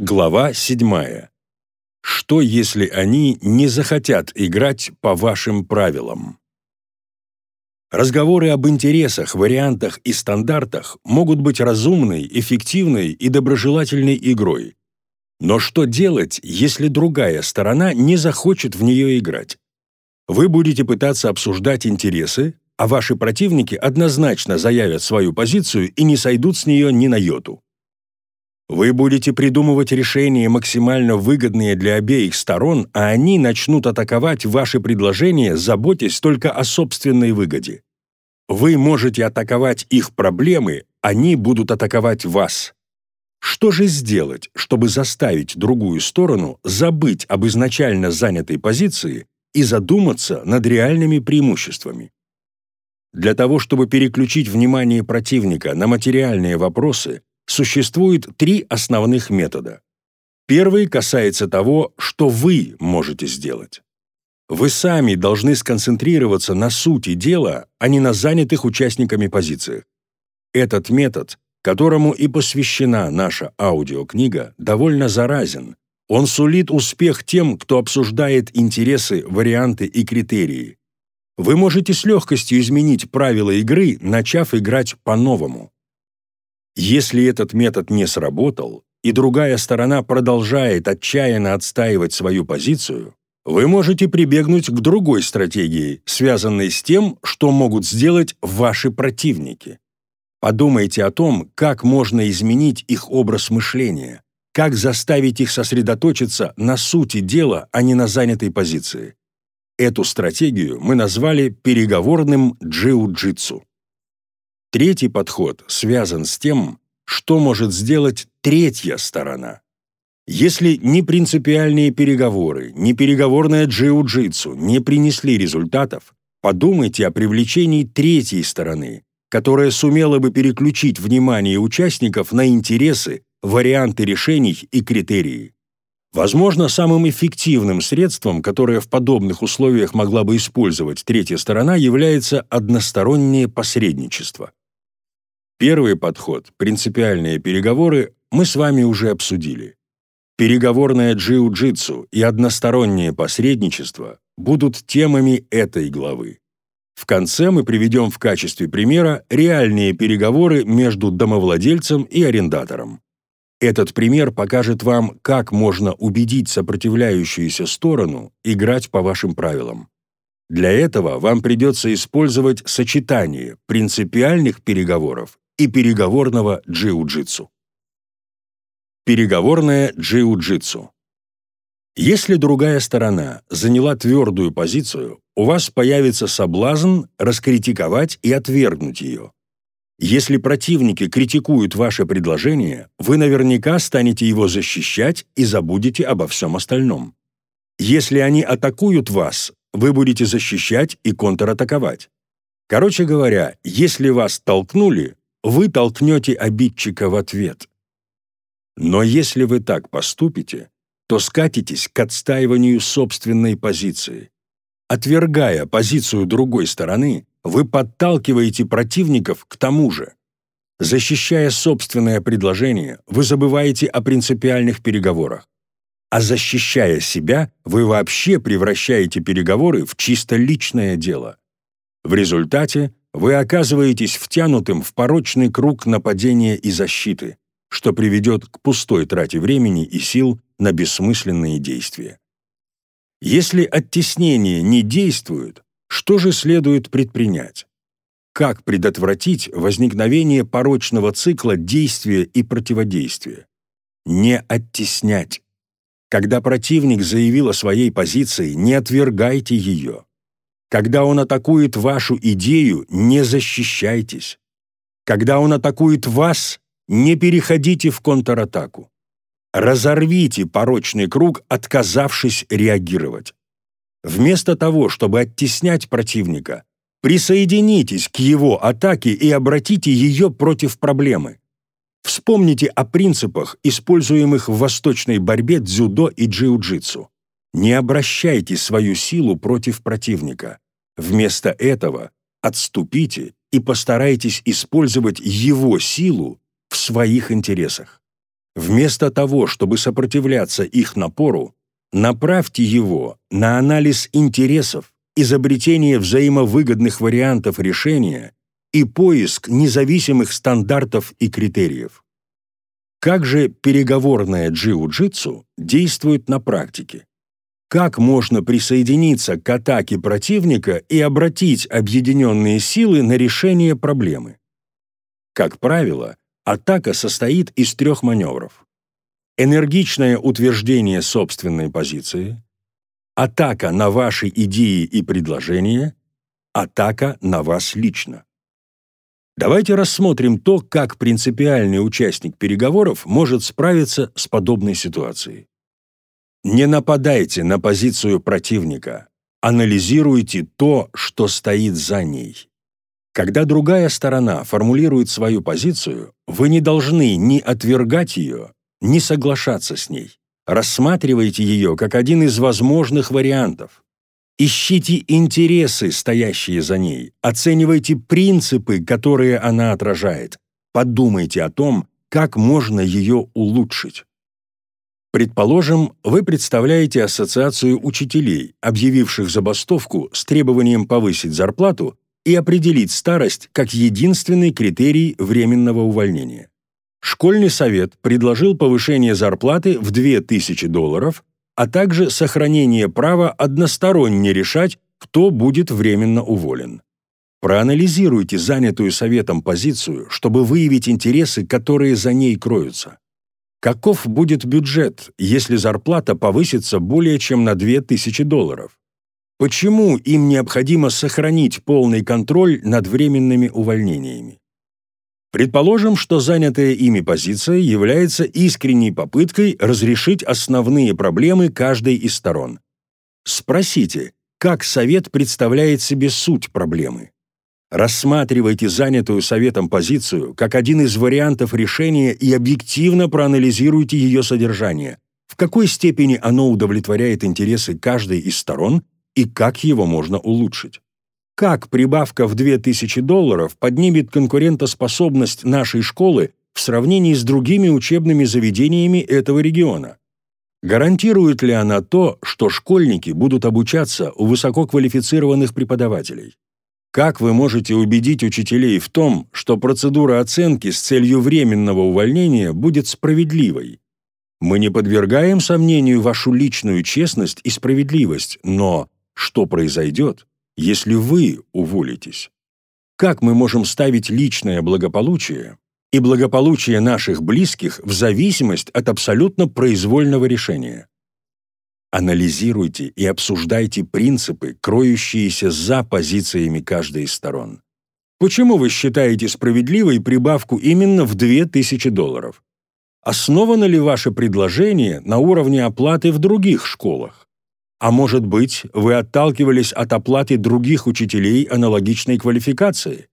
Глава 7. Что, если они не захотят играть по вашим правилам? Разговоры об интересах, вариантах и стандартах могут быть разумной, эффективной и доброжелательной игрой. Но что делать, если другая сторона не захочет в нее играть? Вы будете пытаться обсуждать интересы, а ваши противники однозначно заявят свою позицию и не сойдут с нее ни на йоту. Вы будете придумывать решения, максимально выгодные для обеих сторон, а они начнут атаковать ваши предложения, заботясь только о собственной выгоде. Вы можете атаковать их проблемы, они будут атаковать вас. Что же сделать, чтобы заставить другую сторону забыть об изначально занятой позиции и задуматься над реальными преимуществами? Для того, чтобы переключить внимание противника на материальные вопросы, существует три основных метода. Первый касается того, что вы можете сделать. Вы сами должны сконцентрироваться на сути дела, а не на занятых участниками позициях. Этот метод, которому и посвящена наша аудиокнига, довольно заразен. Он сулит успех тем, кто обсуждает интересы, варианты и критерии. Вы можете с легкостью изменить правила игры, начав играть по-новому. Если этот метод не сработал, и другая сторона продолжает отчаянно отстаивать свою позицию, вы можете прибегнуть к другой стратегии, связанной с тем, что могут сделать ваши противники. Подумайте о том, как можно изменить их образ мышления, как заставить их сосредоточиться на сути дела, а не на занятой позиции. Эту стратегию мы назвали переговорным джиу-джитсу. Третий подход связан с тем, что может сделать третья сторона. Если ни принципиальные переговоры, ни переговорная джиу-джитсу не принесли результатов, подумайте о привлечении третьей стороны, которая сумела бы переключить внимание участников на интересы, варианты решений и критерии. Возможно, самым эффективным средством, которое в подобных условиях могла бы использовать третья сторона, является одностороннее посредничество. Первый подход, принципиальные переговоры, мы с вами уже обсудили. Переговорное джиу-джитсу и одностороннее посредничество будут темами этой главы. В конце мы приведем в качестве примера реальные переговоры между домовладельцем и арендатором. Этот пример покажет вам, как можно убедить сопротивляющуюся сторону играть по вашим правилам. Для этого вам придется использовать сочетание принципиальных переговоров и переговорного джиу-джитсу. Переговорное джиу-джитсу. Если другая сторона заняла твердую позицию, у вас появится соблазн раскритиковать и отвергнуть ее. Если противники критикуют ваше предложение, вы наверняка станете его защищать и забудете обо всем остальном. Если они атакуют вас, вы будете защищать и контратаковать. Короче говоря, если вас толкнули, вы толкнете обидчика в ответ. Но если вы так поступите, то скатитесь к отстаиванию собственной позиции. Отвергая позицию другой стороны, вы подталкиваете противников к тому же. Защищая собственное предложение, вы забываете о принципиальных переговорах. А защищая себя, вы вообще превращаете переговоры в чисто личное дело. В результате вы оказываетесь втянутым в порочный круг нападения и защиты, что приведет к пустой трате времени и сил на бессмысленные действия. Если оттеснение не действует, что же следует предпринять? Как предотвратить возникновение порочного цикла действия и противодействия? Не оттеснять. Когда противник заявил о своей позиции, не отвергайте ее. Когда он атакует вашу идею, не защищайтесь. Когда он атакует вас, не переходите в контратаку. Разорвите порочный круг, отказавшись реагировать. Вместо того, чтобы оттеснять противника, присоединитесь к его атаке и обратите ее против проблемы. Вспомните о принципах, используемых в восточной борьбе дзюдо и джиу-джитсу. Не обращайте свою силу против противника. Вместо этого отступите и постарайтесь использовать его силу в своих интересах. Вместо того, чтобы сопротивляться их напору, направьте его на анализ интересов, изобретение взаимовыгодных вариантов решения и поиск независимых стандартов и критериев. Как же переговорная джиу-джитсу действует на практике? Как можно присоединиться к атаке противника и обратить объединенные силы на решение проблемы? Как правило, атака состоит из трех маневров. Энергичное утверждение собственной позиции, атака на ваши идеи и предложения, атака на вас лично. Давайте рассмотрим то, как принципиальный участник переговоров может справиться с подобной ситуацией. Не нападайте на позицию противника, анализируйте то, что стоит за ней. Когда другая сторона формулирует свою позицию, вы не должны ни отвергать ее, ни соглашаться с ней. Рассматривайте ее как один из возможных вариантов. Ищите интересы, стоящие за ней, оценивайте принципы, которые она отражает. Подумайте о том, как можно ее улучшить. Предположим, вы представляете ассоциацию учителей, объявивших забастовку с требованием повысить зарплату и определить старость как единственный критерий временного увольнения. Школьный совет предложил повышение зарплаты в 2000 долларов, а также сохранение права односторонне решать, кто будет временно уволен. Проанализируйте занятую советом позицию, чтобы выявить интересы, которые за ней кроются. Каков будет бюджет, если зарплата повысится более чем на 2000 долларов? Почему им необходимо сохранить полный контроль над временными увольнениями? Предположим, что занятая ими позиция является искренней попыткой разрешить основные проблемы каждой из сторон. Спросите, как Совет представляет себе суть проблемы. Рассматривайте занятую Советом позицию как один из вариантов решения и объективно проанализируйте ее содержание, в какой степени оно удовлетворяет интересы каждой из сторон и как его можно улучшить. Как прибавка в 2000 долларов поднимет конкурентоспособность нашей школы в сравнении с другими учебными заведениями этого региона? Гарантирует ли она то, что школьники будут обучаться у высококвалифицированных преподавателей? Как вы можете убедить учителей в том, что процедура оценки с целью временного увольнения будет справедливой? Мы не подвергаем сомнению вашу личную честность и справедливость, но что произойдет, если вы уволитесь? Как мы можем ставить личное благополучие и благополучие наших близких в зависимость от абсолютно произвольного решения? Анализируйте и обсуждайте принципы, кроющиеся за позициями каждой из сторон. Почему вы считаете справедливой прибавку именно в 2000 долларов? Основано ли ваше предложение на уровне оплаты в других школах? А может быть, вы отталкивались от оплаты других учителей аналогичной квалификации?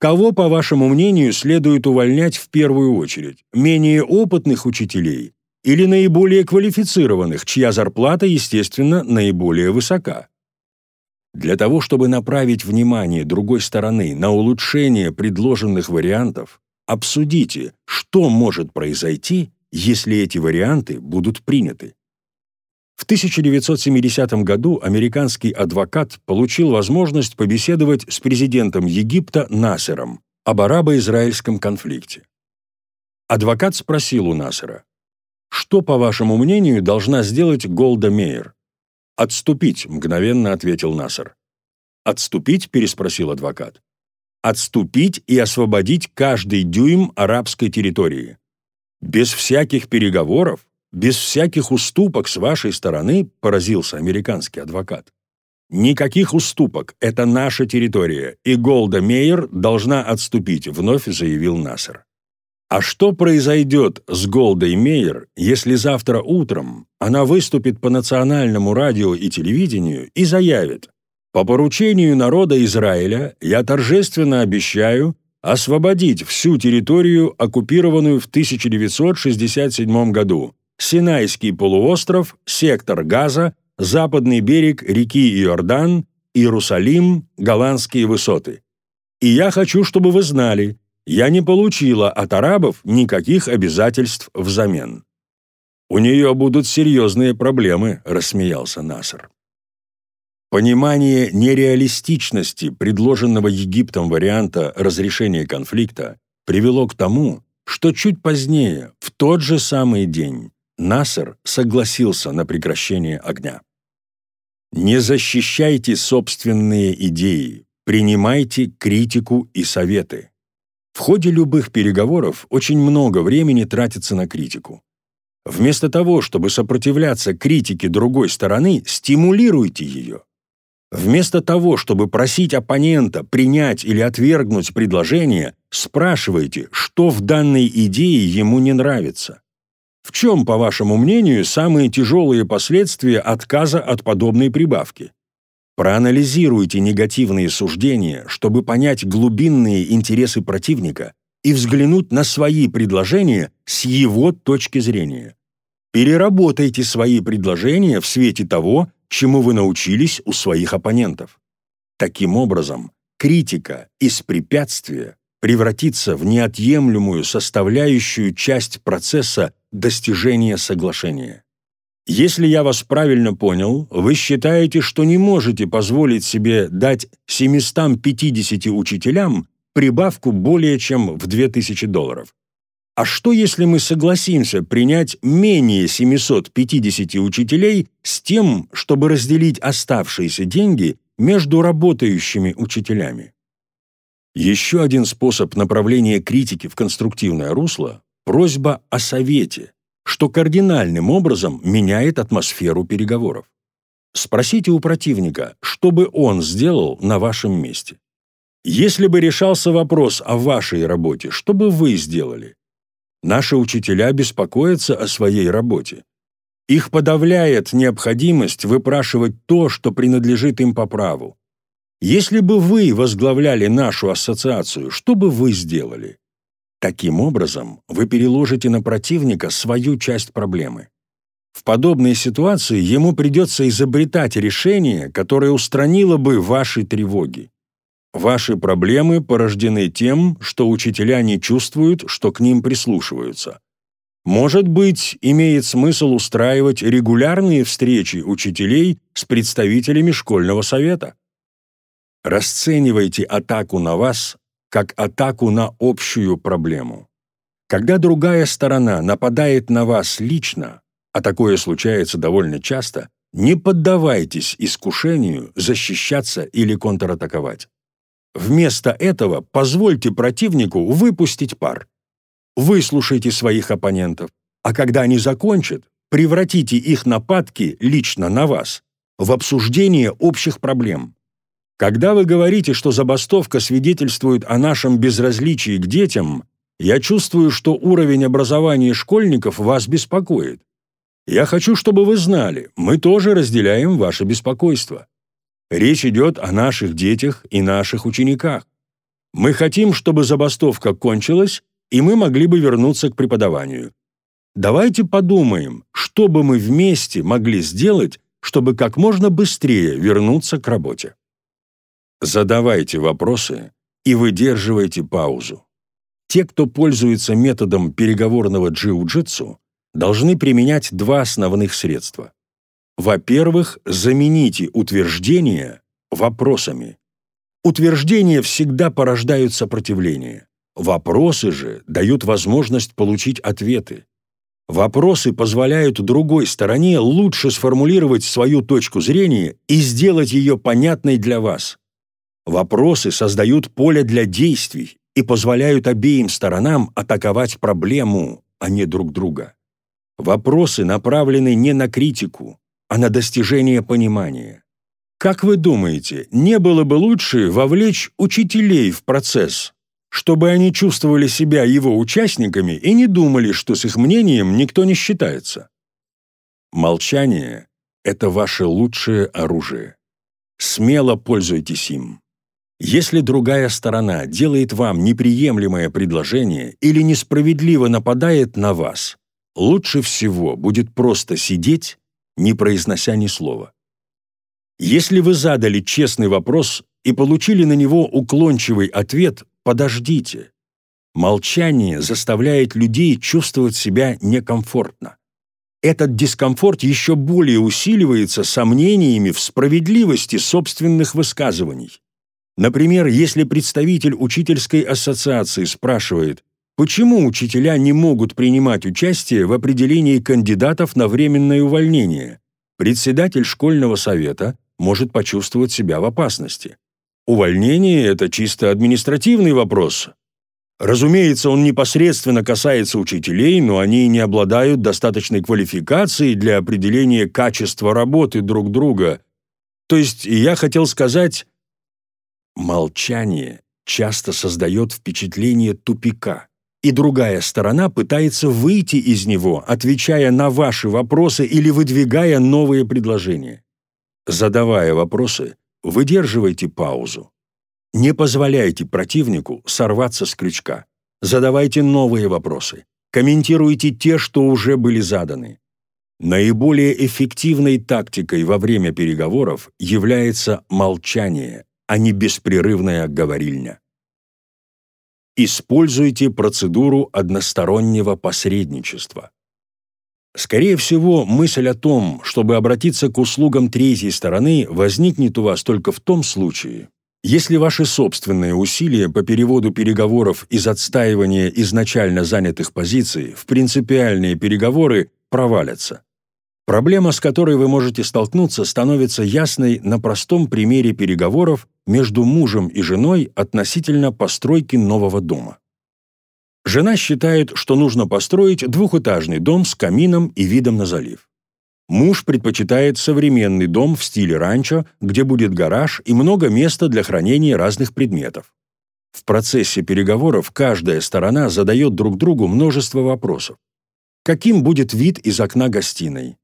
Кого, по вашему мнению, следует увольнять в первую очередь? Менее опытных учителей или наиболее квалифицированных, чья зарплата, естественно, наиболее высока? Для того, чтобы направить внимание другой стороны на улучшение предложенных вариантов, обсудите, что может произойти, если эти варианты будут приняты. В 1970 году американский адвокат получил возможность побеседовать с президентом Египта Насером об арабо-израильском конфликте. Адвокат спросил у Насера, «Что, по вашему мнению, должна сделать Голда Мейер?» «Отступить», — мгновенно ответил Насер. «Отступить?» — переспросил адвокат. «Отступить и освободить каждый дюйм арабской территории. Без всяких переговоров, без всяких уступок с вашей стороны, поразился американский адвокат. Никаких уступок, это наша территория, и Голда Мейер должна отступить, вновь заявил Нассер. А что произойдет с Голдой Мейер, если завтра утром она выступит по национальному радио и телевидению и заявит «По поручению народа Израиля я торжественно обещаю освободить всю территорию, оккупированную в 1967 году, Синайский полуостров, сектор Газа, западный берег реки Иордан, Иерусалим, голландские высоты. И я хочу, чтобы вы знали, я не получила от арабов никаких обязательств взамен. «У нее будут серьезные проблемы», — рассмеялся Наср. Понимание нереалистичности предложенного Египтом варианта разрешения конфликта привело к тому, что чуть позднее, в тот же самый день, Насер согласился на прекращение огня. Не защищайте собственные идеи, принимайте критику и советы. В ходе любых переговоров очень много времени тратится на критику. Вместо того, чтобы сопротивляться критике другой стороны, стимулируйте ее. Вместо того, чтобы просить оппонента принять или отвергнуть предложение, спрашивайте, что в данной идее ему не нравится. В чем, по вашему мнению, самые тяжелые последствия отказа от подобной прибавки? Проанализируйте негативные суждения, чтобы понять глубинные интересы противника и взглянуть на свои предложения с его точки зрения. Переработайте свои предложения в свете того, чему вы научились у своих оппонентов. Таким образом, критика из препятствия превратится в неотъемлемую составляющую часть процесса достижения соглашения. Если я вас правильно понял, вы считаете, что не можете позволить себе дать 750 учителям прибавку более чем в 2000 долларов. А что, если мы согласимся принять менее 750 учителей с тем, чтобы разделить оставшиеся деньги между работающими учителями? Еще один способ направления критики в конструктивное русло – просьба о совете, что кардинальным образом меняет атмосферу переговоров. Спросите у противника, что бы он сделал на вашем месте. Если бы решался вопрос о вашей работе, что бы вы сделали? Наши учителя беспокоятся о своей работе. Их подавляет необходимость выпрашивать то, что принадлежит им по праву. Если бы вы возглавляли нашу ассоциацию, что бы вы сделали? Таким образом, вы переложите на противника свою часть проблемы. В подобной ситуации ему придется изобретать решение, которое устранило бы ваши тревоги. Ваши проблемы порождены тем, что учителя не чувствуют, что к ним прислушиваются. Может быть, имеет смысл устраивать регулярные встречи учителей с представителями школьного совета. Расценивайте атаку на вас как атаку на общую проблему. Когда другая сторона нападает на вас лично, а такое случается довольно часто, не поддавайтесь искушению защищаться или контратаковать. Вместо этого позвольте противнику выпустить пар. Выслушайте своих оппонентов, а когда они закончат, превратите их нападки лично на вас в обсуждение общих проблем. Когда вы говорите, что забастовка свидетельствует о нашем безразличии к детям, я чувствую, что уровень образования школьников вас беспокоит. Я хочу, чтобы вы знали, мы тоже разделяем ваше беспокойство. Речь идет о наших детях и наших учениках. Мы хотим, чтобы забастовка кончилась, и мы могли бы вернуться к преподаванию. Давайте подумаем, что бы мы вместе могли сделать, чтобы как можно быстрее вернуться к работе. Задавайте вопросы и выдерживайте паузу. Те, кто пользуется методом переговорного джиу-джитсу, должны применять два основных средства. Во-первых, замените утверждения вопросами. Утверждения всегда порождают сопротивление. Вопросы же дают возможность получить ответы. Вопросы позволяют другой стороне лучше сформулировать свою точку зрения и сделать ее понятной для вас. Вопросы создают поле для действий и позволяют обеим сторонам атаковать проблему, а не друг друга. Вопросы направлены не на критику, а на достижение понимания. Как вы думаете, не было бы лучше вовлечь учителей в процесс, чтобы они чувствовали себя его участниками и не думали, что с их мнением никто не считается? Молчание — это ваше лучшее оружие. Смело пользуйтесь им. Если другая сторона делает вам неприемлемое предложение или несправедливо нападает на вас, лучше всего будет просто сидеть не произнося ни слова. Если вы задали честный вопрос и получили на него уклончивый ответ, подождите. Молчание заставляет людей чувствовать себя некомфортно. Этот дискомфорт еще более усиливается сомнениями в справедливости собственных высказываний. Например, если представитель учительской ассоциации спрашивает, почему учителя не могут принимать участие в определении кандидатов на временное увольнение, председатель школьного совета может почувствовать себя в опасности. Увольнение – это чисто административный вопрос, Разумеется, он непосредственно касается учителей, но они не обладают достаточной квалификацией для определения качества работы друг друга. То есть я хотел сказать, молчание часто создает впечатление тупика, и другая сторона пытается выйти из него, отвечая на ваши вопросы или выдвигая новые предложения. Задавая вопросы, выдерживайте паузу. Не позволяйте противнику сорваться с крючка. Задавайте новые вопросы. Комментируйте те, что уже были заданы. Наиболее эффективной тактикой во время переговоров является молчание, а не беспрерывная говорильня. Используйте процедуру одностороннего посредничества. Скорее всего, мысль о том, чтобы обратиться к услугам третьей стороны, возникнет у вас только в том случае, если ваши собственные усилия по переводу переговоров из отстаивания изначально занятых позиций в принципиальные переговоры провалятся. Проблема, с которой вы можете столкнуться, становится ясной на простом примере переговоров между мужем и женой относительно постройки нового дома. Жена считает, что нужно построить двухэтажный дом с камином и видом на залив. Муж предпочитает современный дом в стиле ранчо, где будет гараж и много места для хранения разных предметов. В процессе переговоров каждая сторона задает друг другу множество вопросов. Каким будет вид из окна гостиной?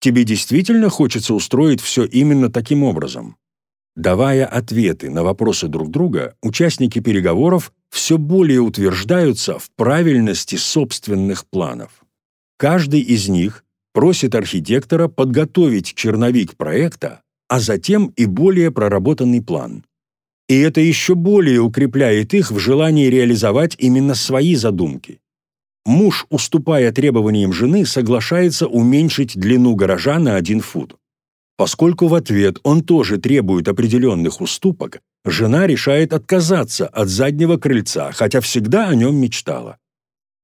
Тебе действительно хочется устроить все именно таким образом? Давая ответы на вопросы друг друга, участники переговоров все более утверждаются в правильности собственных планов. Каждый из них просит архитектора подготовить черновик проекта, а затем и более проработанный план. И это еще более укрепляет их в желании реализовать именно свои задумки. Муж, уступая требованиям жены, соглашается уменьшить длину гаража на один фут. Поскольку в ответ он тоже требует определенных уступок, жена решает отказаться от заднего крыльца, хотя всегда о нем мечтала.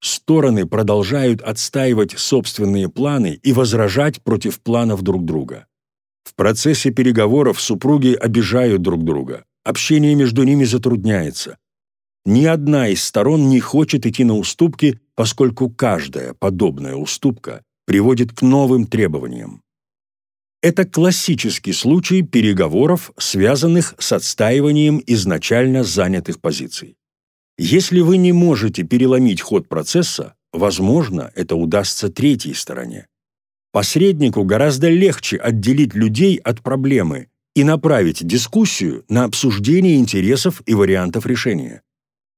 Стороны продолжают отстаивать собственные планы и возражать против планов друг друга. В процессе переговоров супруги обижают друг друга, общение между ними затрудняется. Ни одна из сторон не хочет идти на уступки, поскольку каждая подобная уступка приводит к новым требованиям. Это классический случай переговоров, связанных с отстаиванием изначально занятых позиций. Если вы не можете переломить ход процесса, возможно, это удастся третьей стороне. Посреднику гораздо легче отделить людей от проблемы и направить дискуссию на обсуждение интересов и вариантов решения.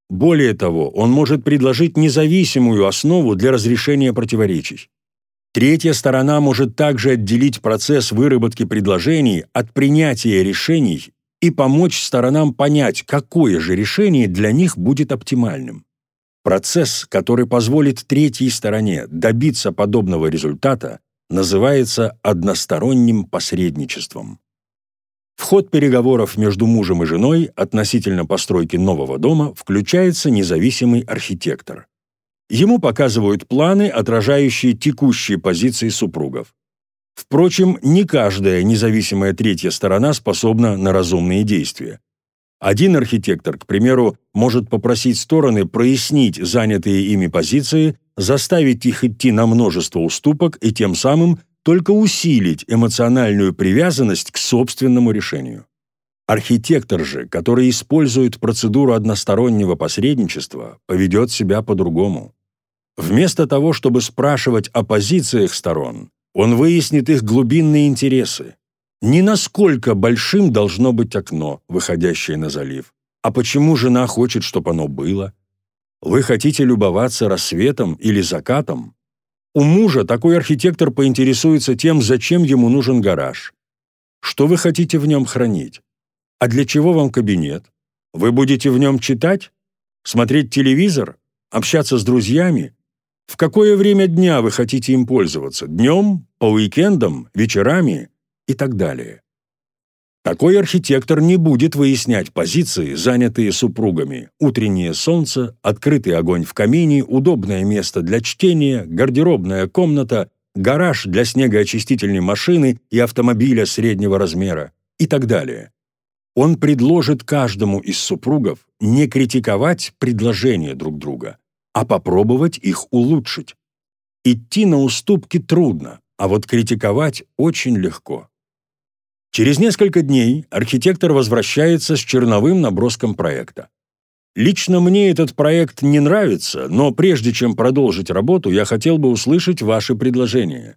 Более того, он может предложить независимую основу для разрешения противоречий. Третья сторона может также отделить процесс выработки предложений от принятия решений и помочь сторонам понять, какое же решение для них будет оптимальным. Процесс, который позволит третьей стороне добиться подобного результата, называется односторонним посредничеством. В ход переговоров между мужем и женой относительно постройки нового дома включается независимый архитектор. Ему показывают планы, отражающие текущие позиции супругов. Впрочем, не каждая независимая третья сторона способна на разумные действия. Один архитектор, к примеру, может попросить стороны прояснить занятые ими позиции, заставить их идти на множество уступок и тем самым только усилить эмоциональную привязанность к собственному решению. Архитектор же, который использует процедуру одностороннего посредничества, поведет себя по-другому. Вместо того, чтобы спрашивать о позициях сторон, он выяснит их глубинные интересы. Не насколько большим должно быть окно, выходящее на залив, а почему жена хочет, чтобы оно было. Вы хотите любоваться рассветом или закатом? У мужа такой архитектор поинтересуется тем, зачем ему нужен гараж. Что вы хотите в нем хранить? А для чего вам кабинет? Вы будете в нем читать? Смотреть телевизор? общаться с друзьями? В какое время дня вы хотите им пользоваться? Днем, по уикендам, вечерами и так далее. Такой архитектор не будет выяснять позиции, занятые супругами. Утреннее солнце, открытый огонь в камине, удобное место для чтения, гардеробная комната, гараж для снегоочистительной машины и автомобиля среднего размера и так далее. Он предложит каждому из супругов не критиковать предложения друг друга, а попробовать их улучшить. Идти на уступки трудно, а вот критиковать очень легко. Через несколько дней архитектор возвращается с черновым наброском проекта. Лично мне этот проект не нравится, но прежде чем продолжить работу, я хотел бы услышать ваши предложения.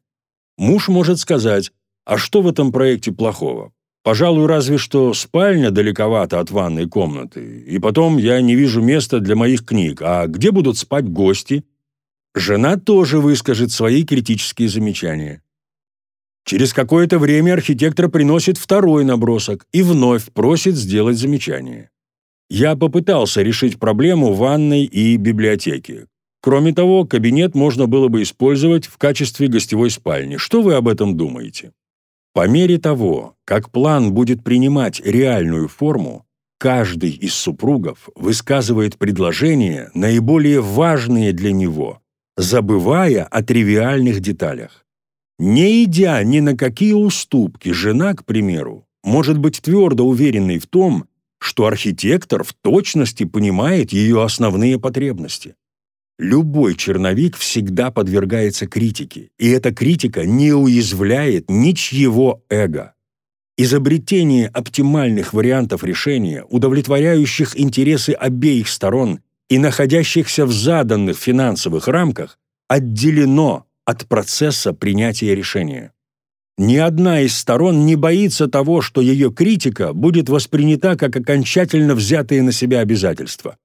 Муж может сказать, а что в этом проекте плохого? Пожалуй, разве что спальня далековато от ванной комнаты, и потом я не вижу места для моих книг, а где будут спать гости? Жена тоже выскажет свои критические замечания. Через какое-то время архитектор приносит второй набросок и вновь просит сделать замечание. Я попытался решить проблему ванной и библиотеки. Кроме того, кабинет можно было бы использовать в качестве гостевой спальни. Что вы об этом думаете? По мере того, как план будет принимать реальную форму, каждый из супругов высказывает предложения, наиболее важные для него, забывая о тривиальных деталях. Не идя ни на какие уступки, жена, к примеру, может быть твердо уверенной в том, что архитектор в точности понимает ее основные потребности. Любой черновик всегда подвергается критике, и эта критика не уязвляет ничьего эго. Изобретение оптимальных вариантов решения, удовлетворяющих интересы обеих сторон и находящихся в заданных финансовых рамках, отделено от процесса принятия решения. Ни одна из сторон не боится того, что ее критика будет воспринята как окончательно взятые на себя обязательства.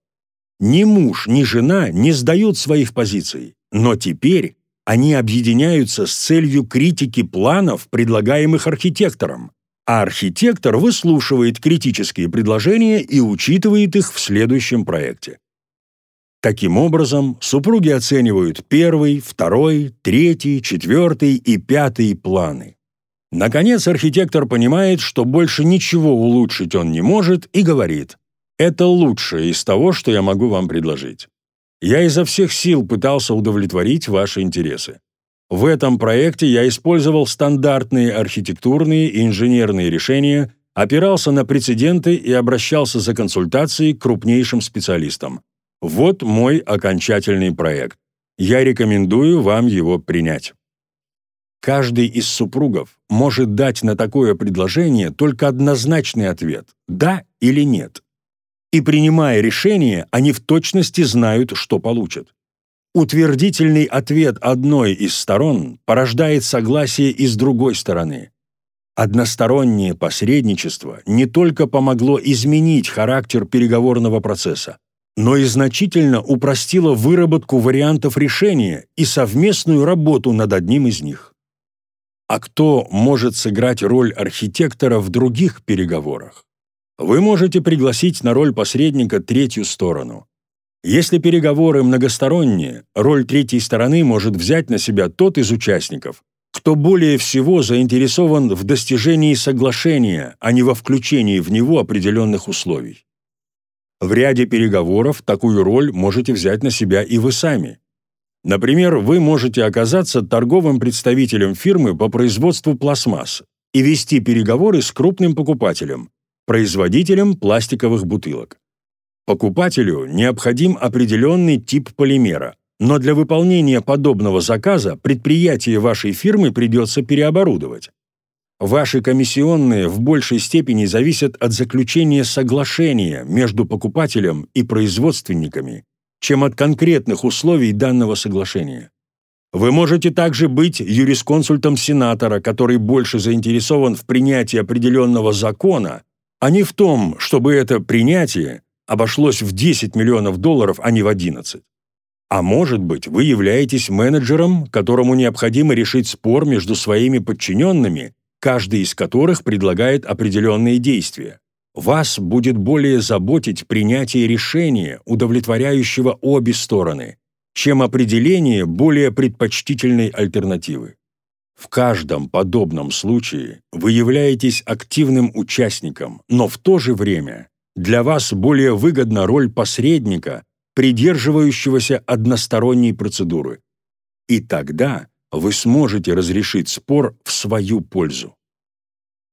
Ни муж, ни жена не сдают своих позиций, но теперь они объединяются с целью критики планов, предлагаемых архитектором, а архитектор выслушивает критические предложения и учитывает их в следующем проекте. Таким образом, супруги оценивают первый, второй, третий, четвертый и пятый планы. Наконец, архитектор понимает, что больше ничего улучшить он не может и говорит это лучшее из того, что я могу вам предложить. Я изо всех сил пытался удовлетворить ваши интересы. В этом проекте я использовал стандартные архитектурные и инженерные решения, опирался на прецеденты и обращался за консультацией к крупнейшим специалистам. Вот мой окончательный проект. Я рекомендую вам его принять. Каждый из супругов может дать на такое предложение только однозначный ответ – да или нет и принимая решение, они в точности знают, что получат. Утвердительный ответ одной из сторон порождает согласие и с другой стороны. Одностороннее посредничество не только помогло изменить характер переговорного процесса, но и значительно упростило выработку вариантов решения и совместную работу над одним из них. А кто может сыграть роль архитектора в других переговорах? Вы можете пригласить на роль посредника третью сторону. Если переговоры многосторонние, роль третьей стороны может взять на себя тот из участников, кто более всего заинтересован в достижении соглашения, а не во включении в него определенных условий. В ряде переговоров такую роль можете взять на себя и вы сами. Например, вы можете оказаться торговым представителем фирмы по производству пластмасс и вести переговоры с крупным покупателем, производителем пластиковых бутылок. Покупателю необходим определенный тип полимера, но для выполнения подобного заказа предприятие вашей фирмы придется переоборудовать. Ваши комиссионные в большей степени зависят от заключения соглашения между покупателем и производственниками, чем от конкретных условий данного соглашения. Вы можете также быть юрисконсультом сенатора, который больше заинтересован в принятии определенного закона, а не в том, чтобы это принятие обошлось в 10 миллионов долларов, а не в 11. А может быть, вы являетесь менеджером, которому необходимо решить спор между своими подчиненными, каждый из которых предлагает определенные действия. вас будет более заботить принятие решения, удовлетворяющего обе стороны, чем определение более предпочтительной альтернативы. В каждом подобном случае вы являетесь активным участником, но в то же время для вас более выгодна роль посредника, придерживающегося односторонней процедуры. И тогда вы сможете разрешить спор в свою пользу.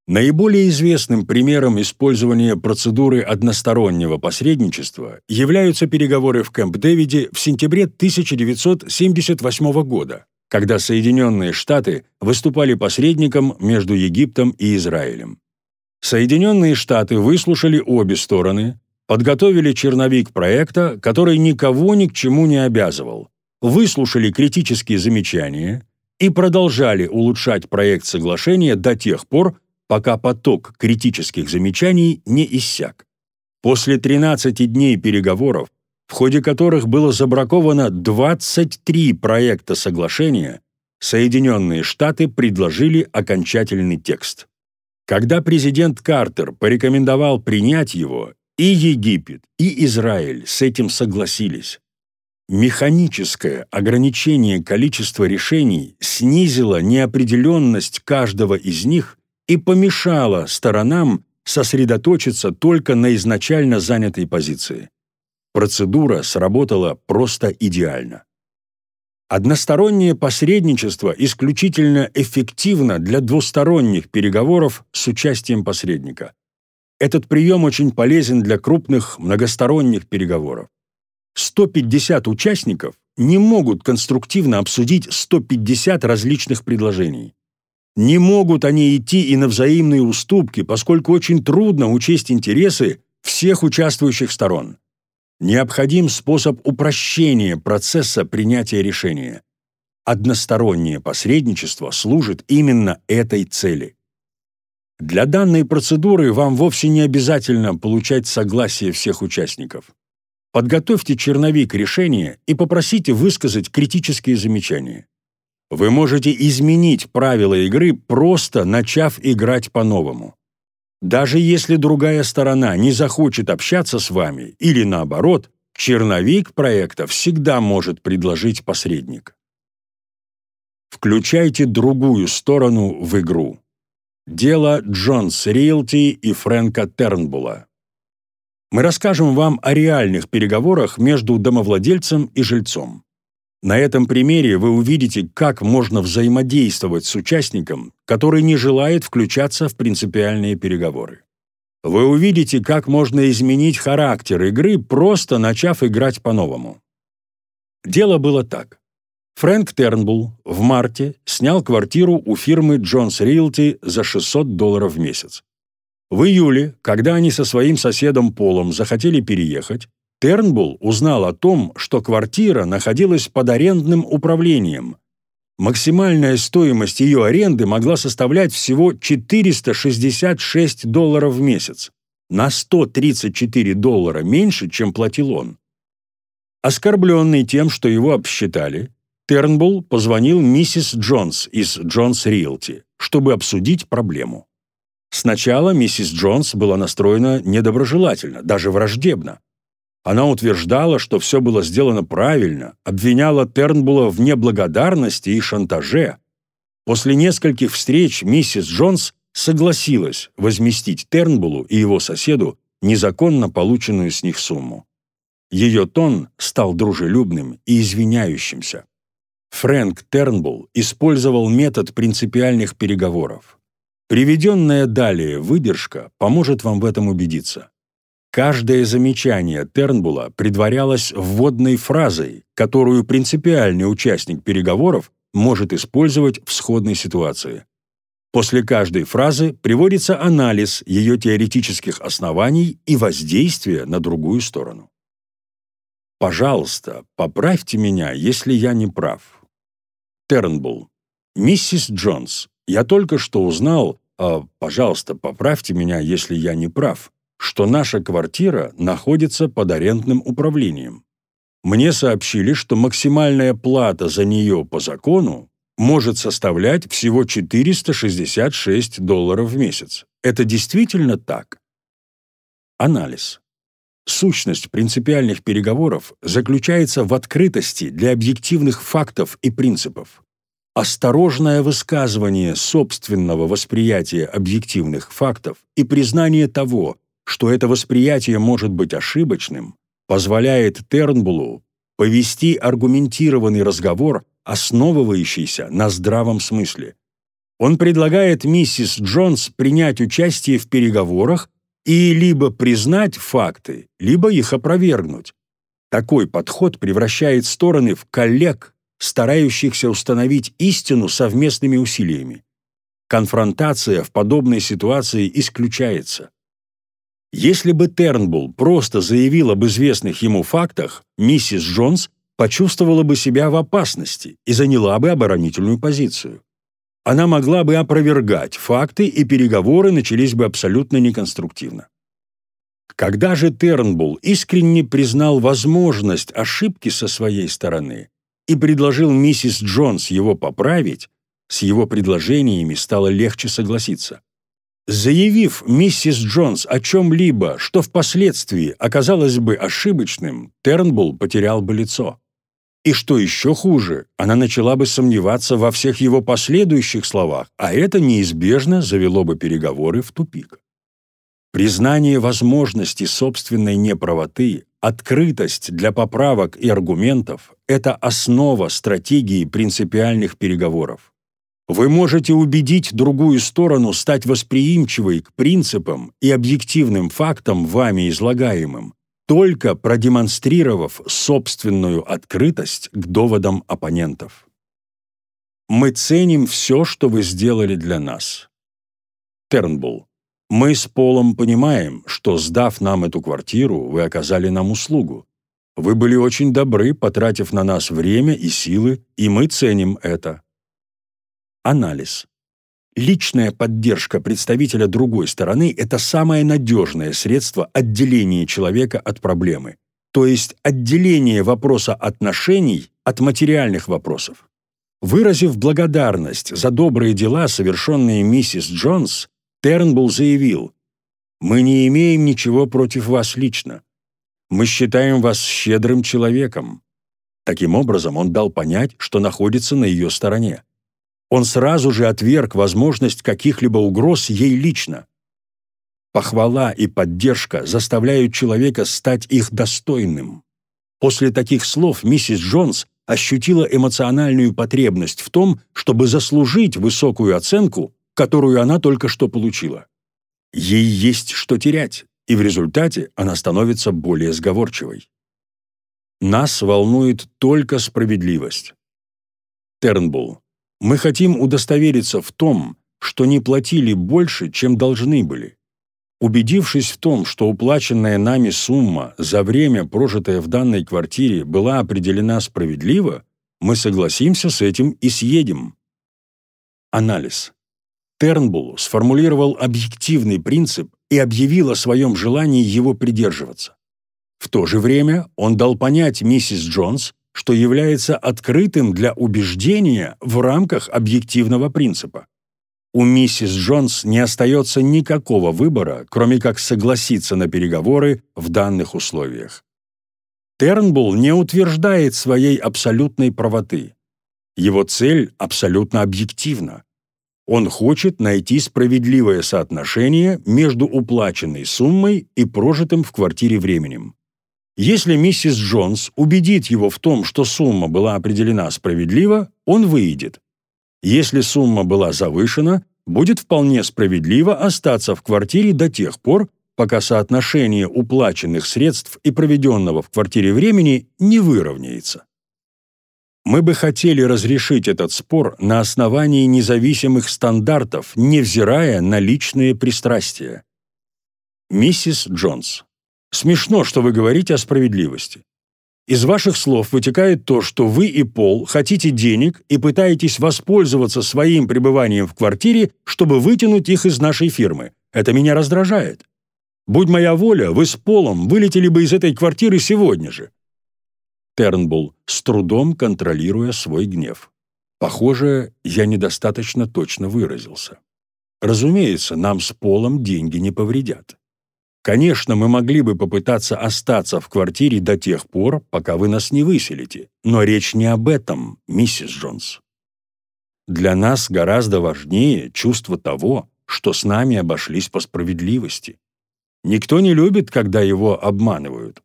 Наиболее известным примером использования процедуры одностороннего посредничества являются переговоры в Кэмп-Дэвиде в сентябре 1978 года, когда Соединенные Штаты выступали посредником между Египтом и Израилем. Соединенные Штаты выслушали обе стороны, подготовили черновик проекта, который никого ни к чему не обязывал, выслушали критические замечания и продолжали улучшать проект соглашения до тех пор, пока поток критических замечаний не иссяк. После 13 дней переговоров, в ходе которых было забраковано 23 проекта соглашения, Соединенные Штаты предложили окончательный текст. Когда президент Картер порекомендовал принять его, и Египет, и Израиль с этим согласились. Механическое ограничение количества решений снизило неопределенность каждого из них и помешало сторонам сосредоточиться только на изначально занятой позиции. Процедура сработала просто идеально. Одностороннее посредничество исключительно эффективно для двусторонних переговоров с участием посредника. Этот прием очень полезен для крупных многосторонних переговоров. 150 участников не могут конструктивно обсудить 150 различных предложений. Не могут они идти и на взаимные уступки, поскольку очень трудно учесть интересы всех участвующих сторон. Необходим способ упрощения процесса принятия решения. Одностороннее посредничество служит именно этой цели. Для данной процедуры вам вовсе не обязательно получать согласие всех участников. Подготовьте черновик решения и попросите высказать критические замечания. Вы можете изменить правила игры, просто начав играть по-новому. Даже если другая сторона не захочет общаться с вами или наоборот, черновик проекта всегда может предложить посредник. Включайте другую сторону в игру. Дело Джонс Риэлти и Фрэнка Тернбула. Мы расскажем вам о реальных переговорах между домовладельцем и жильцом. На этом примере вы увидите, как можно взаимодействовать с участником, который не желает включаться в принципиальные переговоры. Вы увидите, как можно изменить характер игры, просто начав играть по-новому. Дело было так. Фрэнк Тернбулл в марте снял квартиру у фирмы Джонс Realty за 600 долларов в месяц. В июле, когда они со своим соседом Полом захотели переехать, Тернбулл узнал о том, что квартира находилась под арендным управлением. Максимальная стоимость ее аренды могла составлять всего 466 долларов в месяц, на 134 доллара меньше, чем платил он. Оскорбленный тем, что его обсчитали, Тернбулл позвонил миссис Джонс из Джонс Риэлти, чтобы обсудить проблему. Сначала миссис Джонс была настроена недоброжелательно, даже враждебно. Она утверждала, что все было сделано правильно, обвиняла Тернбула в неблагодарности и шантаже. После нескольких встреч миссис Джонс согласилась возместить Тернбулу и его соседу незаконно полученную с них сумму. Ее тон стал дружелюбным и извиняющимся. Фрэнк Тернбул использовал метод принципиальных переговоров. Приведенная далее выдержка поможет вам в этом убедиться. Каждое замечание Тернбула предварялось вводной фразой, которую принципиальный участник переговоров может использовать в сходной ситуации. После каждой фразы приводится анализ ее теоретических оснований и воздействия на другую сторону. «Пожалуйста, поправьте меня, если я не прав». Тернбул. «Миссис Джонс, я только что узнал, а, пожалуйста, поправьте меня, если я не прав, что наша квартира находится под арендным управлением. Мне сообщили, что максимальная плата за нее по закону может составлять всего 466 долларов в месяц. Это действительно так? Анализ. Сущность принципиальных переговоров заключается в открытости для объективных фактов и принципов. Осторожное высказывание собственного восприятия объективных фактов и признание того, что это восприятие может быть ошибочным, позволяет Тернбулу повести аргументированный разговор, основывающийся на здравом смысле. Он предлагает миссис Джонс принять участие в переговорах и либо признать факты, либо их опровергнуть. Такой подход превращает стороны в коллег, старающихся установить истину совместными усилиями. Конфронтация в подобной ситуации исключается. Если бы Тернбулл просто заявил об известных ему фактах, миссис Джонс почувствовала бы себя в опасности и заняла бы оборонительную позицию. Она могла бы опровергать факты, и переговоры начались бы абсолютно неконструктивно. Когда же Тернбулл искренне признал возможность ошибки со своей стороны и предложил миссис Джонс его поправить, с его предложениями стало легче согласиться. Заявив миссис Джонс о чем-либо, что впоследствии оказалось бы ошибочным, Тернбулл потерял бы лицо. И что еще хуже, она начала бы сомневаться во всех его последующих словах, а это неизбежно завело бы переговоры в тупик. Признание возможности собственной неправоты, открытость для поправок и аргументов – это основа стратегии принципиальных переговоров. Вы можете убедить другую сторону стать восприимчивой к принципам и объективным фактам, вами излагаемым, только продемонстрировав собственную открытость к доводам оппонентов. Мы ценим все, что вы сделали для нас. Тернбулл. Мы с Полом понимаем, что, сдав нам эту квартиру, вы оказали нам услугу. Вы были очень добры, потратив на нас время и силы, и мы ценим это. Анализ. Личная поддержка представителя другой стороны – это самое надежное средство отделения человека от проблемы, то есть отделение вопроса отношений от материальных вопросов. Выразив благодарность за добрые дела, совершенные миссис Джонс, Тернбулл заявил, «Мы не имеем ничего против вас лично. Мы считаем вас щедрым человеком». Таким образом, он дал понять, что находится на ее стороне он сразу же отверг возможность каких-либо угроз ей лично. Похвала и поддержка заставляют человека стать их достойным. После таких слов миссис Джонс ощутила эмоциональную потребность в том, чтобы заслужить высокую оценку, которую она только что получила. Ей есть что терять, и в результате она становится более сговорчивой. Нас волнует только справедливость. Тернбулл. Мы хотим удостовериться в том, что не платили больше, чем должны были. Убедившись в том, что уплаченная нами сумма за время, прожитое в данной квартире, была определена справедливо, мы согласимся с этим и съедем. Анализ. Тернбулл сформулировал объективный принцип и объявил о своем желании его придерживаться. В то же время он дал понять миссис Джонс, что является открытым для убеждения в рамках объективного принципа. У миссис Джонс не остается никакого выбора, кроме как согласиться на переговоры в данных условиях. Тернбулл не утверждает своей абсолютной правоты. Его цель абсолютно объективна. Он хочет найти справедливое соотношение между уплаченной суммой и прожитым в квартире временем. Если миссис Джонс убедит его в том, что сумма была определена справедливо, он выйдет. Если сумма была завышена, будет вполне справедливо остаться в квартире до тех пор, пока соотношение уплаченных средств и проведенного в квартире времени не выровняется. Мы бы хотели разрешить этот спор на основании независимых стандартов, невзирая на личные пристрастия. Миссис Джонс Смешно, что вы говорите о справедливости. Из ваших слов вытекает то, что вы и Пол хотите денег и пытаетесь воспользоваться своим пребыванием в квартире, чтобы вытянуть их из нашей фирмы. Это меня раздражает. Будь моя воля, вы с Полом вылетели бы из этой квартиры сегодня же». Тернбулл, с трудом контролируя свой гнев. Похоже, я недостаточно точно выразился. Разумеется, нам с Полом деньги не повредят. Конечно, мы могли бы попытаться остаться в квартире до тех пор, пока вы нас не выселите, но речь не об этом, миссис Джонс. Для нас гораздо важнее чувство того, что с нами обошлись по справедливости. Никто не любит, когда его обманывают.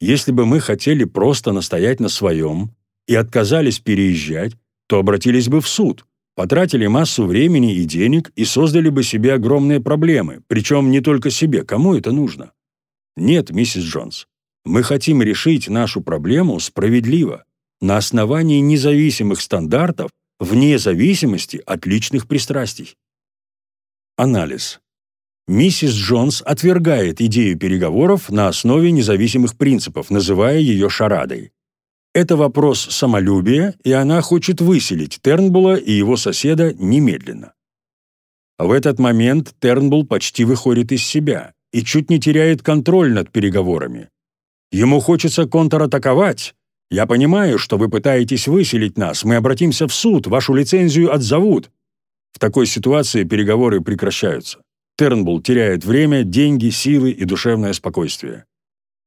Если бы мы хотели просто настоять на своем и отказались переезжать, то обратились бы в суд, потратили массу времени и денег и создали бы себе огромные проблемы, причем не только себе, кому это нужно? Нет, миссис Джонс, мы хотим решить нашу проблему справедливо, на основании независимых стандартов, вне зависимости от личных пристрастий. Анализ. Миссис Джонс отвергает идею переговоров на основе независимых принципов, называя ее шарадой. Это вопрос самолюбия, и она хочет выселить Тернбула и его соседа немедленно. В этот момент Тернбул почти выходит из себя и чуть не теряет контроль над переговорами. Ему хочется контратаковать. «Я понимаю, что вы пытаетесь выселить нас, мы обратимся в суд, вашу лицензию отзовут». В такой ситуации переговоры прекращаются. Тернбул теряет время, деньги, силы и душевное спокойствие.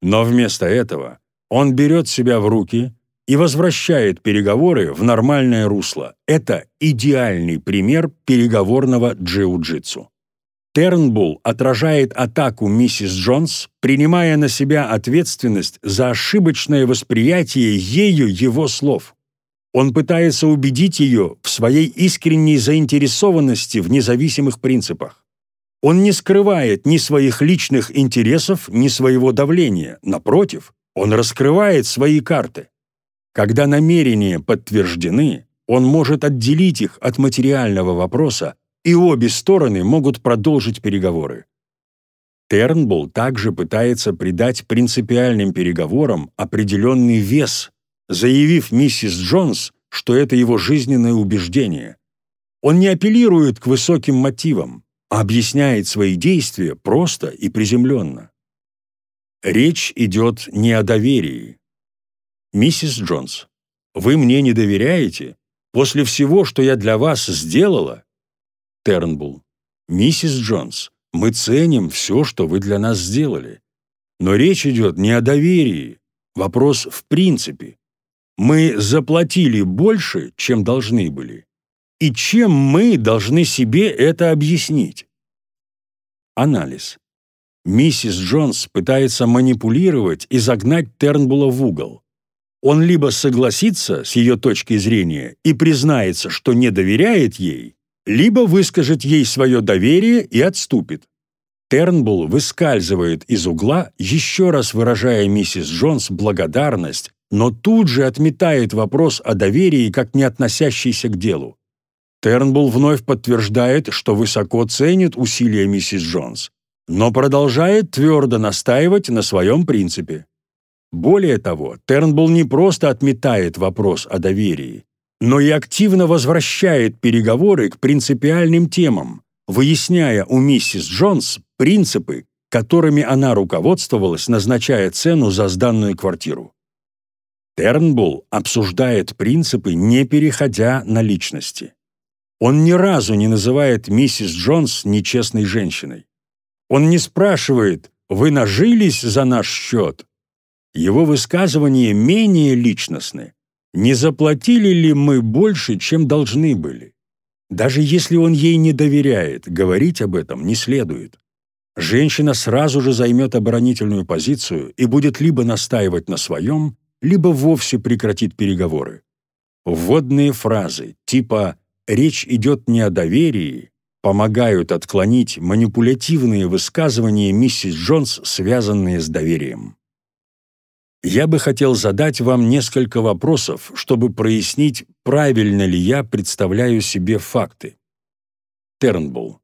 Но вместо этого он берет себя в руки и возвращает переговоры в нормальное русло. Это идеальный пример переговорного джиу-джитсу. Тернбулл отражает атаку миссис Джонс, принимая на себя ответственность за ошибочное восприятие ею его слов. Он пытается убедить ее в своей искренней заинтересованности в независимых принципах. Он не скрывает ни своих личных интересов, ни своего давления. Напротив, он раскрывает свои карты. Когда намерения подтверждены, он может отделить их от материального вопроса, и обе стороны могут продолжить переговоры. Тернбулл также пытается придать принципиальным переговорам определенный вес, заявив миссис Джонс, что это его жизненное убеждение. Он не апеллирует к высоким мотивам, а объясняет свои действия просто и приземленно. Речь идет не о доверии. Миссис Джонс, вы мне не доверяете? После всего, что я для вас сделала? Тернбулл, миссис Джонс, мы ценим все, что вы для нас сделали. Но речь идет не о доверии. Вопрос в принципе. Мы заплатили больше, чем должны были. И чем мы должны себе это объяснить? Анализ. Миссис Джонс пытается манипулировать и загнать Тернбула в угол. Он либо согласится с ее точкой зрения и признается, что не доверяет ей, либо выскажет ей свое доверие и отступит. Тернбул выскальзывает из угла, еще раз выражая миссис Джонс благодарность, но тут же отметает вопрос о доверии как не относящийся к делу. Тернбул вновь подтверждает, что высоко ценит усилия миссис Джонс, но продолжает твердо настаивать на своем принципе. Более того, Тернбулл не просто отметает вопрос о доверии, но и активно возвращает переговоры к принципиальным темам, выясняя у миссис Джонс принципы, которыми она руководствовалась, назначая цену за сданную квартиру. Тернбулл обсуждает принципы, не переходя на личности. Он ни разу не называет миссис Джонс нечестной женщиной. Он не спрашивает «Вы нажились за наш счет?» Его высказывания менее личностны. Не заплатили ли мы больше, чем должны были? Даже если он ей не доверяет, говорить об этом не следует. Женщина сразу же займет оборонительную позицию и будет либо настаивать на своем, либо вовсе прекратит переговоры. Вводные фразы типа «речь идет не о доверии», помогают отклонить манипулятивные высказывания миссис Джонс, связанные с доверием. Я бы хотел задать вам несколько вопросов, чтобы прояснить, правильно ли я представляю себе факты. Тернбулл.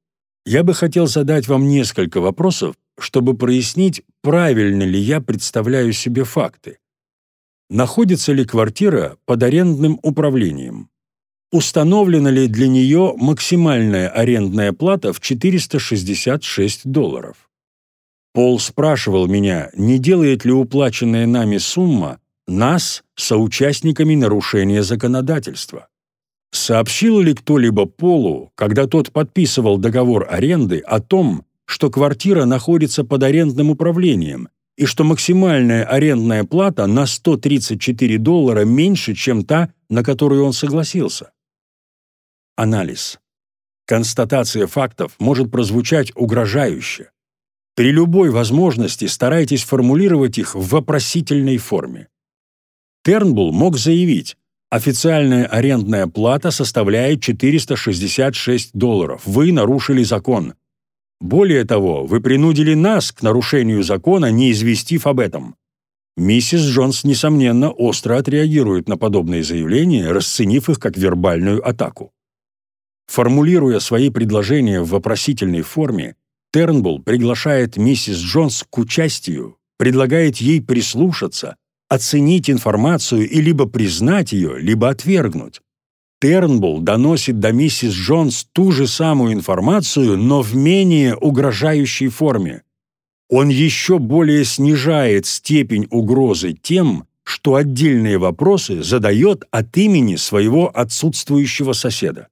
Я бы хотел задать вам несколько вопросов, чтобы прояснить, правильно ли я представляю себе факты. Находится ли квартира под арендным управлением? Установлена ли для нее максимальная арендная плата в 466 долларов. Пол спрашивал меня, не делает ли уплаченная нами сумма нас соучастниками нарушения законодательства. Сообщил ли кто-либо Полу, когда тот подписывал договор аренды, о том, что квартира находится под арендным управлением и что максимальная арендная плата на 134 доллара меньше, чем та, на которую он согласился. Анализ. Констатация фактов может прозвучать угрожающе. При любой возможности старайтесь формулировать их в вопросительной форме. Тернбулл мог заявить, официальная арендная плата составляет 466 долларов, вы нарушили закон. Более того, вы принудили нас к нарушению закона, не известив об этом. Миссис Джонс, несомненно, остро отреагирует на подобные заявления, расценив их как вербальную атаку. Формулируя свои предложения в вопросительной форме, Тернбулл приглашает миссис Джонс к участию, предлагает ей прислушаться, оценить информацию и либо признать ее, либо отвергнуть. Тернбулл доносит до миссис Джонс ту же самую информацию, но в менее угрожающей форме. Он еще более снижает степень угрозы тем, что отдельные вопросы задает от имени своего отсутствующего соседа.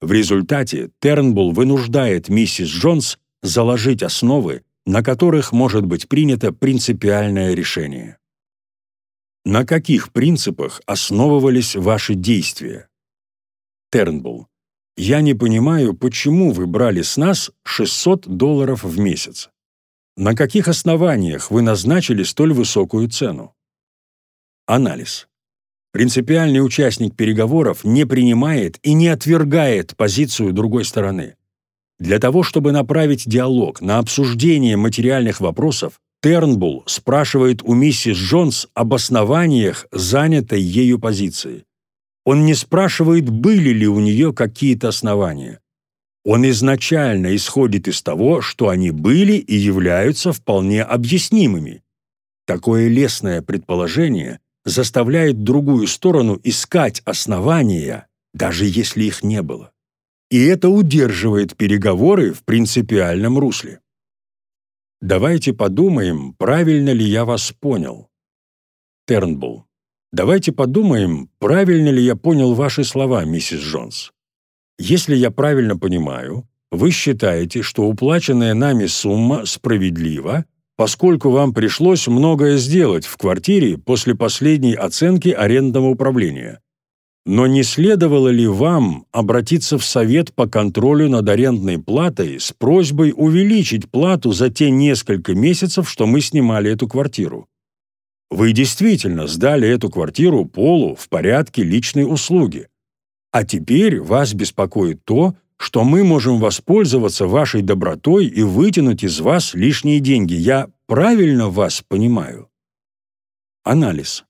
В результате Тернбулл вынуждает миссис Джонс заложить основы, на которых может быть принято принципиальное решение. На каких принципах основывались ваши действия? Тернбулл. Я не понимаю, почему вы брали с нас 600 долларов в месяц. На каких основаниях вы назначили столь высокую цену? Анализ. Принципиальный участник переговоров не принимает и не отвергает позицию другой стороны. Для того, чтобы направить диалог на обсуждение материальных вопросов, Тернбулл спрашивает у миссис Джонс об основаниях занятой ею позиции. Он не спрашивает, были ли у нее какие-то основания. Он изначально исходит из того, что они были и являются вполне объяснимыми. Такое лесное предположение заставляет другую сторону искать основания, даже если их не было. И это удерживает переговоры в принципиальном русле. Давайте подумаем, правильно ли я вас понял. Тернбулл. Давайте подумаем, правильно ли я понял ваши слова, миссис Джонс. Если я правильно понимаю, вы считаете, что уплаченная нами сумма справедлива, поскольку вам пришлось многое сделать в квартире после последней оценки арендного управления. Но не следовало ли вам обратиться в Совет по контролю над арендной платой с просьбой увеличить плату за те несколько месяцев, что мы снимали эту квартиру? Вы действительно сдали эту квартиру Полу в порядке личной услуги. А теперь вас беспокоит то, что мы можем воспользоваться вашей добротой и вытянуть из вас лишние деньги. Я правильно вас понимаю? Анализ.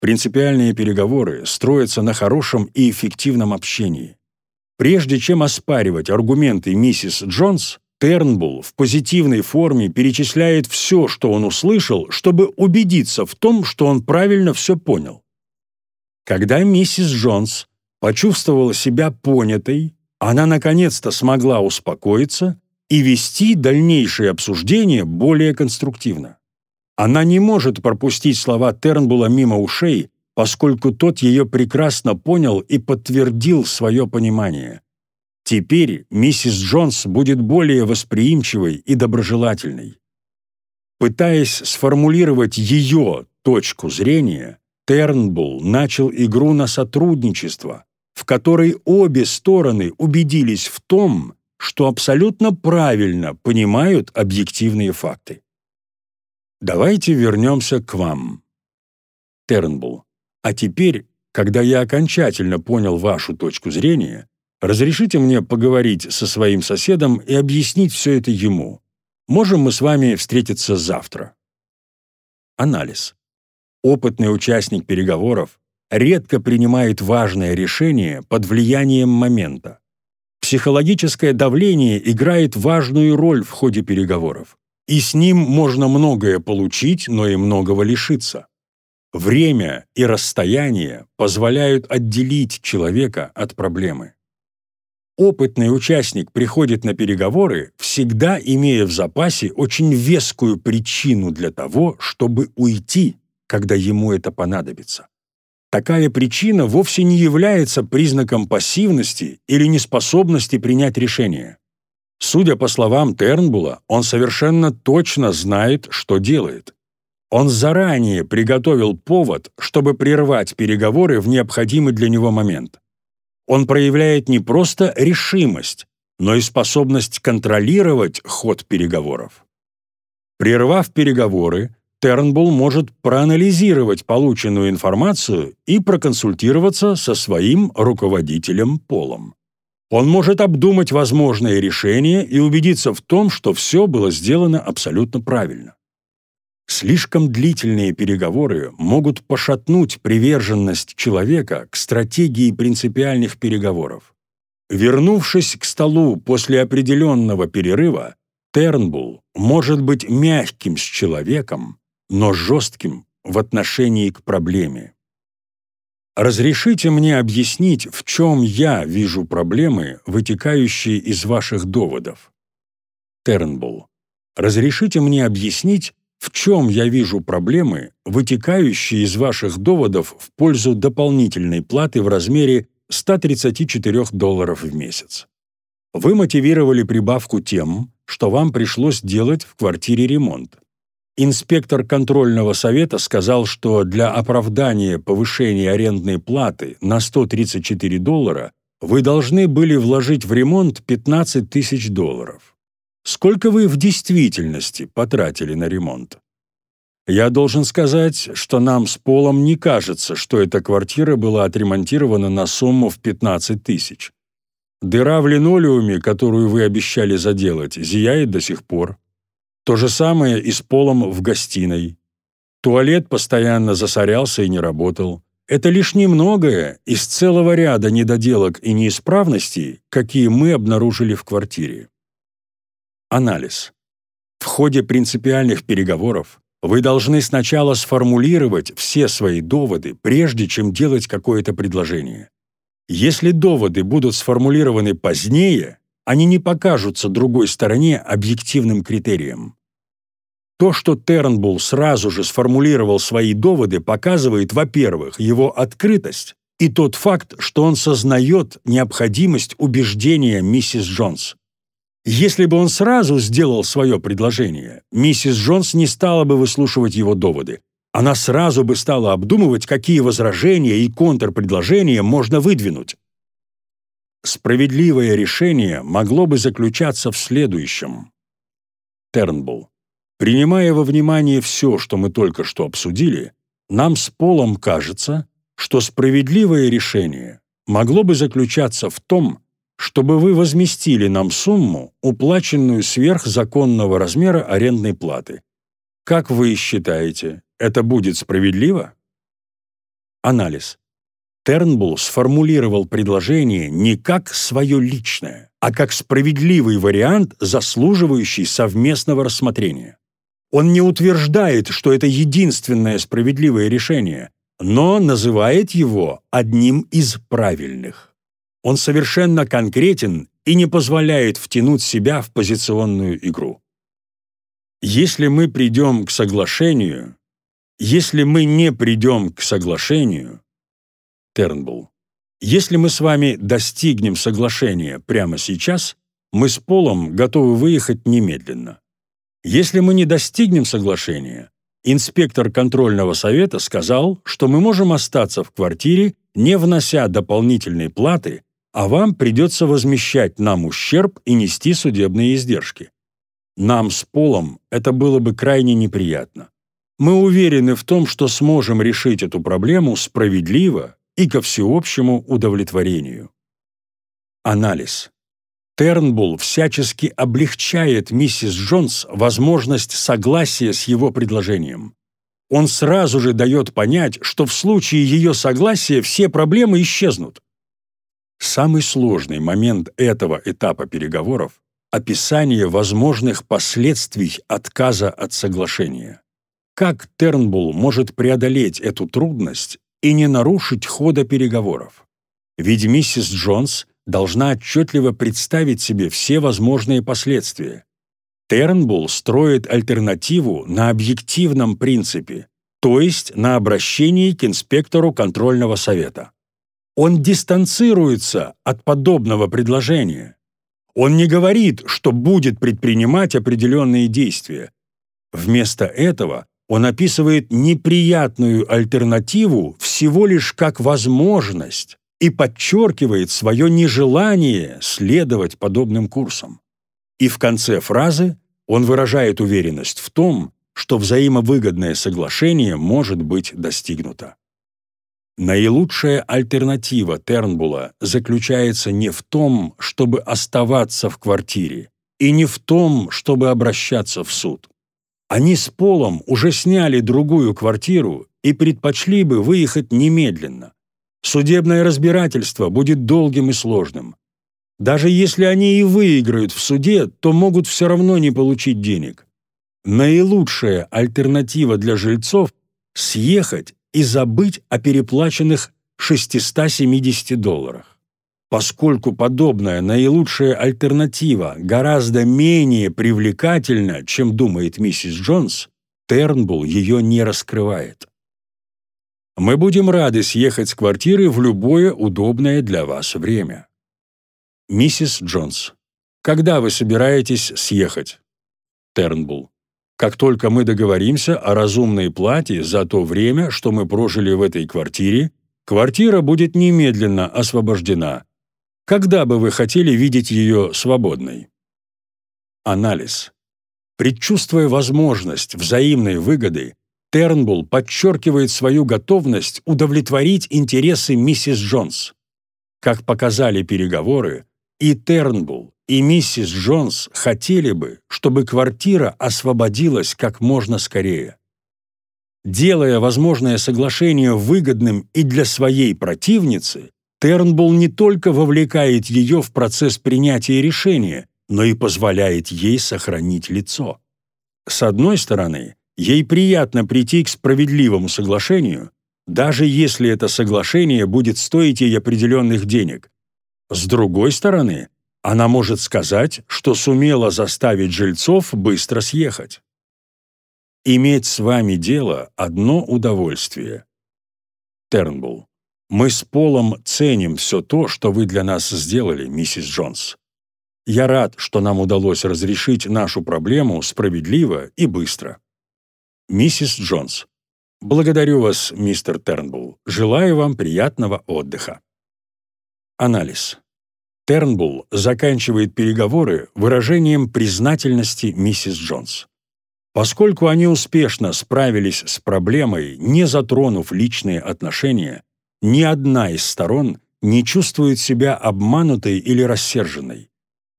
Принципиальные переговоры строятся на хорошем и эффективном общении. Прежде чем оспаривать аргументы миссис Джонс, Тернбулл в позитивной форме перечисляет все, что он услышал, чтобы убедиться в том, что он правильно все понял. Когда миссис Джонс почувствовала себя понятой, она наконец-то смогла успокоиться и вести дальнейшее обсуждение более конструктивно. Она не может пропустить слова Тернбула мимо ушей, поскольку тот ее прекрасно понял и подтвердил свое понимание. Теперь миссис Джонс будет более восприимчивой и доброжелательной. Пытаясь сформулировать ее точку зрения, Тернбулл начал игру на сотрудничество, в которой обе стороны убедились в том, что абсолютно правильно понимают объективные факты. Давайте вернемся к вам. Тернбулл, а теперь, когда я окончательно понял вашу точку зрения, разрешите мне поговорить со своим соседом и объяснить все это ему. Можем мы с вами встретиться завтра? Анализ. Опытный участник переговоров редко принимает важное решение под влиянием момента. Психологическое давление играет важную роль в ходе переговоров, и с ним можно многое получить, но и многого лишиться. Время и расстояние позволяют отделить человека от проблемы. Опытный участник приходит на переговоры, всегда имея в запасе очень вескую причину для того, чтобы уйти, когда ему это понадобится. Такая причина вовсе не является признаком пассивности или неспособности принять решение. Судя по словам Тернбула, он совершенно точно знает, что делает. Он заранее приготовил повод, чтобы прервать переговоры в необходимый для него момент. Он проявляет не просто решимость, но и способность контролировать ход переговоров. Прервав переговоры, Тернбулл может проанализировать полученную информацию и проконсультироваться со своим руководителем Полом. Он может обдумать возможные решения и убедиться в том, что все было сделано абсолютно правильно. Слишком длительные переговоры могут пошатнуть приверженность человека к стратегии принципиальных переговоров. Вернувшись к столу после определенного перерыва, Тернбулл может быть мягким с человеком, но жестким в отношении к проблеме. Разрешите мне объяснить, в чем я вижу проблемы, вытекающие из ваших доводов. Тернбулл. Разрешите мне объяснить, в чем я вижу проблемы, вытекающие из ваших доводов в пользу дополнительной платы в размере 134 долларов в месяц. Вы мотивировали прибавку тем, что вам пришлось делать в квартире ремонт. Инспектор контрольного совета сказал, что для оправдания повышения арендной платы на 134 доллара вы должны были вложить в ремонт 15 тысяч долларов. Сколько вы в действительности потратили на ремонт? Я должен сказать, что нам с Полом не кажется, что эта квартира была отремонтирована на сумму в 15 тысяч. Дыра в линолеуме, которую вы обещали заделать, зияет до сих пор. То же самое и с полом в гостиной. Туалет постоянно засорялся и не работал. Это лишь немногое из целого ряда недоделок и неисправностей, какие мы обнаружили в квартире. Анализ. В ходе принципиальных переговоров вы должны сначала сформулировать все свои доводы, прежде чем делать какое-то предложение. Если доводы будут сформулированы позднее, они не покажутся другой стороне объективным критерием. То, что Тернбулл сразу же сформулировал свои доводы, показывает, во-первых, его открытость и тот факт, что он сознает необходимость убеждения миссис Джонс. Если бы он сразу сделал свое предложение, миссис Джонс не стала бы выслушивать его доводы. Она сразу бы стала обдумывать, какие возражения и контрпредложения можно выдвинуть. Справедливое решение могло бы заключаться в следующем. Тернбулл. Принимая во внимание все, что мы только что обсудили, нам с Полом кажется, что справедливое решение могло бы заключаться в том, чтобы вы возместили нам сумму, уплаченную сверх законного размера арендной платы. Как вы считаете, это будет справедливо? Анализ. Тернбулл сформулировал предложение не как свое личное, а как справедливый вариант, заслуживающий совместного рассмотрения. Он не утверждает, что это единственное справедливое решение, но называет его одним из правильных. Он совершенно конкретен и не позволяет втянуть себя в позиционную игру. Если мы придем к соглашению, если мы не придем к соглашению, Тернбулл, если мы с вами достигнем соглашения прямо сейчас, мы с Полом готовы выехать немедленно. Если мы не достигнем соглашения, инспектор контрольного совета сказал, что мы можем остаться в квартире, не внося дополнительной платы, а вам придется возмещать нам ущерб и нести судебные издержки. Нам с Полом это было бы крайне неприятно. Мы уверены в том, что сможем решить эту проблему справедливо и ко всеобщему удовлетворению. Анализ. Тернбулл всячески облегчает миссис Джонс возможность согласия с его предложением. Он сразу же дает понять, что в случае ее согласия все проблемы исчезнут. Самый сложный момент этого этапа переговоров – описание возможных последствий отказа от соглашения. Как Тернбулл может преодолеть эту трудность и не нарушить хода переговоров? Ведь миссис Джонс должна отчетливо представить себе все возможные последствия. Тернбулл строит альтернативу на объективном принципе, то есть на обращении к инспектору контрольного совета. Он дистанцируется от подобного предложения. Он не говорит, что будет предпринимать определенные действия. Вместо этого он описывает неприятную альтернативу всего лишь как возможность и подчеркивает свое нежелание следовать подобным курсам. И в конце фразы он выражает уверенность в том, что взаимовыгодное соглашение может быть достигнуто. Наилучшая альтернатива Тернбула заключается не в том, чтобы оставаться в квартире, и не в том, чтобы обращаться в суд. Они с Полом уже сняли другую квартиру и предпочли бы выехать немедленно. Судебное разбирательство будет долгим и сложным. Даже если они и выиграют в суде, то могут все равно не получить денег. Наилучшая альтернатива для жильцов – съехать и забыть о переплаченных 670 долларах. Поскольку подобная наилучшая альтернатива гораздо менее привлекательна, чем думает миссис Джонс, Тернбулл ее не раскрывает. Мы будем рады съехать с квартиры в любое удобное для вас время. Миссис Джонс, когда вы собираетесь съехать? Тернбулл. Как только мы договоримся о разумной плате за то время, что мы прожили в этой квартире, квартира будет немедленно освобождена. Когда бы вы хотели видеть ее свободной? Анализ. Предчувствуя возможность взаимной выгоды, Тернбулл подчеркивает свою готовность удовлетворить интересы миссис Джонс. Как показали переговоры, и Тернбулл, и миссис Джонс хотели бы, чтобы квартира освободилась как можно скорее. Делая возможное соглашение выгодным и для своей противницы, Тернбулл не только вовлекает ее в процесс принятия решения, но и позволяет ей сохранить лицо. С одной стороны, Ей приятно прийти к справедливому соглашению, даже если это соглашение будет стоить ей определенных денег. С другой стороны, она может сказать, что сумела заставить жильцов быстро съехать. Иметь с вами дело – одно удовольствие. Тернбулл. Мы с Полом ценим все то, что вы для нас сделали, миссис Джонс. Я рад, что нам удалось разрешить нашу проблему справедливо и быстро. Миссис Джонс. Благодарю вас, мистер Тернбулл. Желаю вам приятного отдыха. Анализ. Тернбулл заканчивает переговоры выражением признательности миссис Джонс. Поскольку они успешно справились с проблемой, не затронув личные отношения, ни одна из сторон не чувствует себя обманутой или рассерженной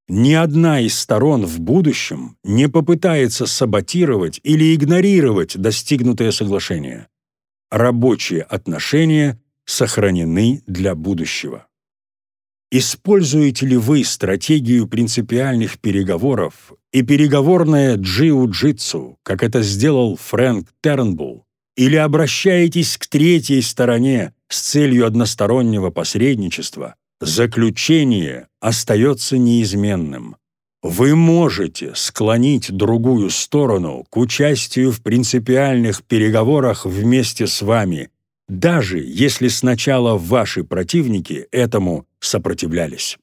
ни одна из сторон в будущем не попытается саботировать или игнорировать достигнутое соглашение. Рабочие отношения сохранены для будущего. Используете ли вы стратегию принципиальных переговоров и переговорное джиу-джитсу, как это сделал Фрэнк Тернбулл, или обращаетесь к третьей стороне с целью одностороннего посредничества, Заключение остается неизменным. Вы можете склонить другую сторону к участию в принципиальных переговорах вместе с вами, даже если сначала ваши противники этому сопротивлялись.